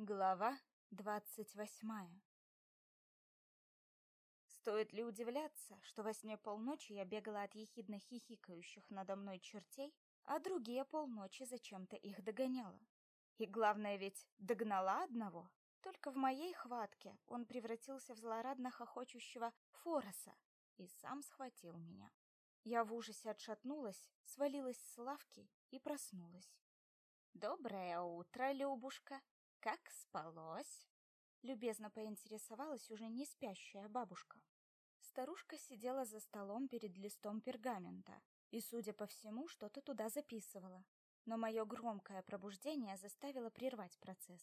Глава двадцать восьмая Стоит ли удивляться, что во сне полночи я бегала от ехидно хихикающих надо мной чертей, а другие полночи зачем-то их догоняла? И главное ведь, догнала одного. Только в моей хватке он превратился в злорадно хохочущего Фороса и сам схватил меня. Я в ужасе отшатнулась, свалилась с лавки и проснулась. «Доброе утро, Любушка! Как спалось?» Любезно поинтересовалась уже не спящая бабушка. Старушка сидела за столом перед листом пергамента и, судя по всему, что-то туда записывала. Но мое громкое пробуждение заставило прервать процесс.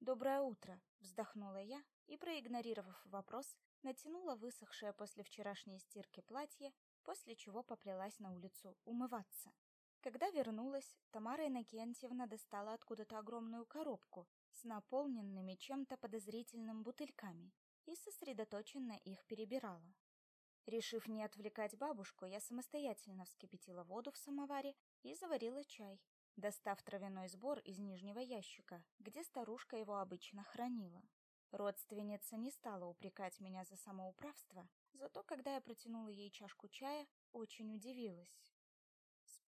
«Доброе утро!» — вздохнула я и, проигнорировав вопрос, натянула высохшее после вчерашней стирки платье, после чего поплелась на улицу умываться. Когда вернулась, Тамара Иннокентьевна достала откуда-то огромную коробку с наполненными чем-то подозрительным бутыльками и сосредоточенно их перебирала. Решив не отвлекать бабушку, я самостоятельно вскипятила воду в самоваре и заварила чай, достав травяной сбор из нижнего ящика, где старушка его обычно хранила. Родственница не стала упрекать меня за самоуправство, зато когда я протянула ей чашку чая, очень удивилась.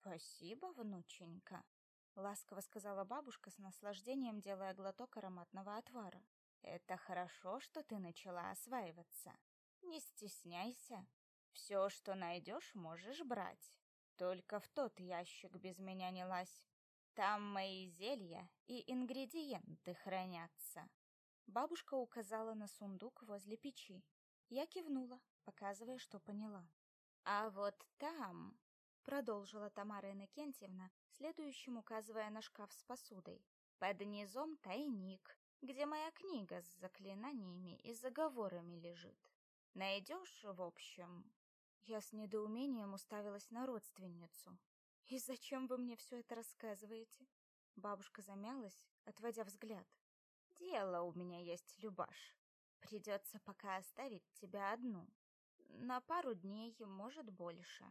«Спасибо, внученька», — ласково сказала бабушка с наслаждением, делая глоток ароматного отвара. «Это хорошо, что ты начала осваиваться. Не стесняйся. Все, что найдешь, можешь брать. Только в тот ящик без меня не лазь. Там мои зелья и ингредиенты хранятся». Бабушка указала на сундук возле печи. Я кивнула, показывая, что поняла. «А вот там...» — продолжила Тамара Иннокентьевна, следующим указывая на шкаф с посудой. «Под низом тайник, где моя книга с заклинаниями и заговорами лежит. Найдешь, в общем...» Я с недоумением уставилась на родственницу. «И зачем вы мне все это рассказываете?» Бабушка замялась, отводя взгляд. «Дело у меня есть, Любаш. Придется пока оставить тебя одну. На пару дней, может, больше.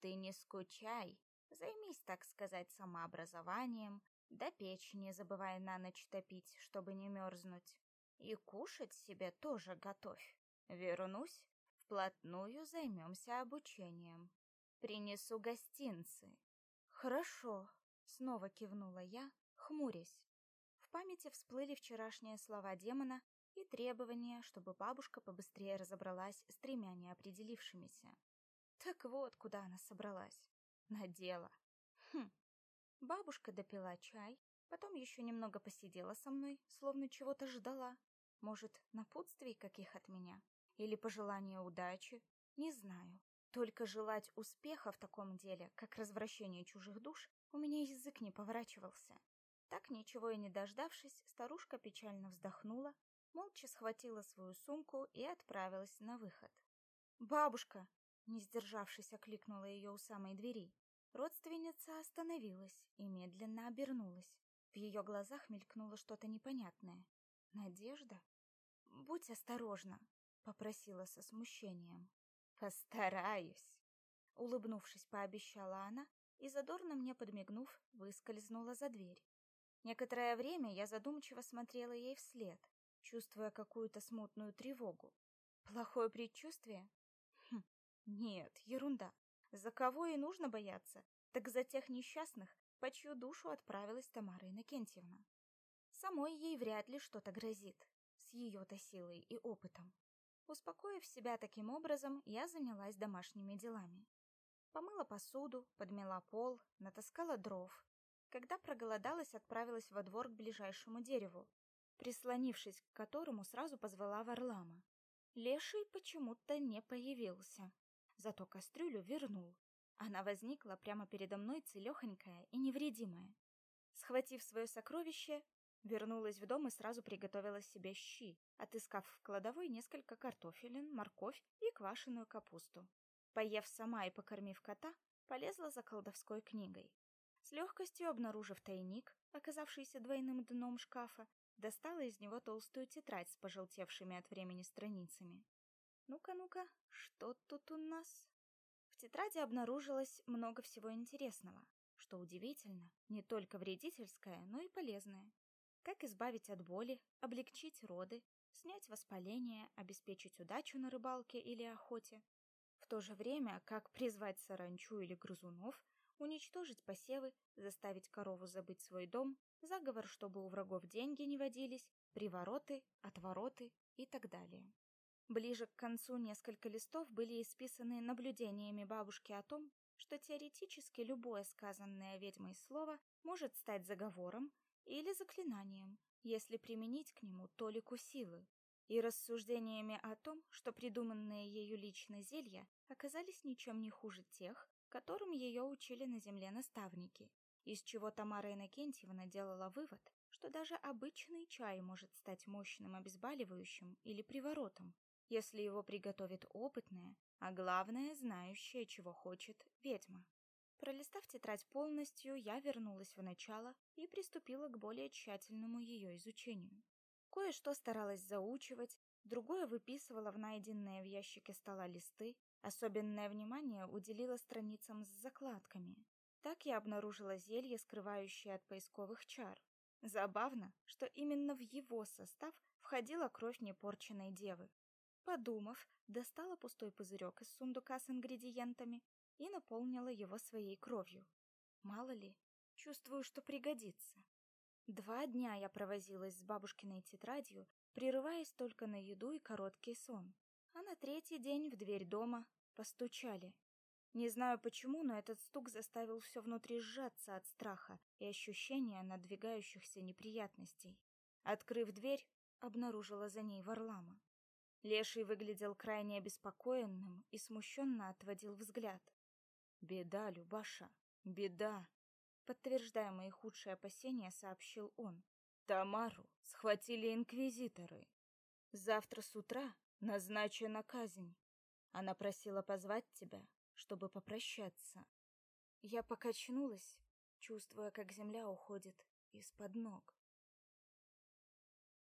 Ты не скучай, займись, так сказать, самообразованием, да печь не забывай на ночь топить, чтобы не мерзнуть. И кушать себе тоже готовь. Вернусь, вплотную займемся обучением. Принесу гостинцы. Хорошо, снова кивнула я, хмурясь. В памяти всплыли вчерашние слова демона и требования, чтобы бабушка побыстрее разобралась с тремя неопределившимися. Так вот, куда она собралась. На дело. Хм. Бабушка допила чай, потом еще немного посидела со мной, словно чего-то ждала. Может, напутствий каких от меня? Или пожелания удачи? Не знаю. Только желать успеха в таком деле, как развращение чужих душ, у меня язык не поворачивался. Так, ничего и не дождавшись, старушка печально вздохнула, молча схватила свою сумку и отправилась на выход. «Бабушка!» — не сдержавшись, окликнула ее у самой двери. Родственница остановилась и медленно обернулась. В ее глазах мелькнуло что-то непонятное. «Надежда?» «Будь осторожна», — попросила со смущением. «Постараюсь», — улыбнувшись, пообещала она и, задорно мне подмигнув, выскользнула за дверь. Некоторое время я задумчиво смотрела ей вслед, чувствуя какую-то смутную тревогу. Плохое предчувствие? Нет, ерунда. За кого и нужно бояться? Так за тех несчастных, по чью душу отправилась Тамара Иннокентьевна. Самой ей вряд ли что-то грозит, с ее-то силой и опытом. Успокоив себя таким образом, я занялась домашними делами. Помыла посуду, подмела пол, натаскала дров. Когда проголодалась, отправилась во двор к ближайшему дереву, прислонившись к которому сразу позвала Варлама. Леший почему-то не появился, зато кастрюлю вернул. Она возникла прямо передо мной целехонькая и невредимая. Схватив свое сокровище, вернулась в дом и сразу приготовила себе щи, отыскав в кладовой несколько картофелин, морковь и квашеную капусту. Поев сама и покормив кота, полезла за колдовской книгой. С легкостью обнаружив тайник, оказавшийся двойным дном шкафа, достала из него толстую тетрадь с пожелтевшими от времени страницами. Ну-ка, ну-ка, что тут у нас? В тетради обнаружилось много всего интересного, что удивительно, не только вредительское, но и полезное. как избавить от боли, облегчить роды, снять воспаление, обеспечить удачу на рыбалке или охоте. В то же время, как призвать саранчу или грызунов, уничтожить посевы, заставить корову забыть свой дом, заговор, чтобы у врагов деньги не водились, привороты, отвороты и так далее. Ближе к концу несколько листов были исписаны наблюдениями бабушки о том, что теоретически любое сказанное ведьмой слово может стать заговором или заклинанием, если применить к нему толику силы, и рассуждениями о том, что придуманные ею лично зелья оказались ничем не хуже тех, которым ее учили на земле наставники, из чего Тамара Иннокентьевна делала вывод, что даже обычный чай может стать мощным обезболивающим или приворотом, если его приготовит опытная, а главное, знающая, чего хочет ведьма. Пролистав тетрадь полностью, я вернулась в начало и приступила к более тщательному ее изучению. Кое-что старалась заучивать, другое выписывала в найденные в ящике стола листы, особенное внимание уделила страницам с закладками. Так я обнаружила зелье, скрывающее от поисковых чар. Забавно, что именно в его состав входила кровь непорченной девы. Подумав, достала пустой пузырек из сундука с ингредиентами и наполнила его своей кровью. Мало ли, чувствую, что пригодится. Два дня я провозилась с бабушкиной тетрадью, прерываясь только на еду и короткий сон. А на третий день в дверь дома постучали. Не знаю почему, но этот стук заставил все внутри сжаться от страха и ощущения надвигающихся неприятностей. Открыв дверь, обнаружила за ней Варлама. Леший выглядел крайне обеспокоенным и смущенно отводил взгляд. «Беда, Любаша, беда!» Подтверждая мои худшие опасения, сообщил он. «Тамару схватили инквизиторы. Завтра с утра назначена казнь. Она просила позвать тебя, чтобы попрощаться». Я покачнулась, чувствуя, как земля уходит из-под ног.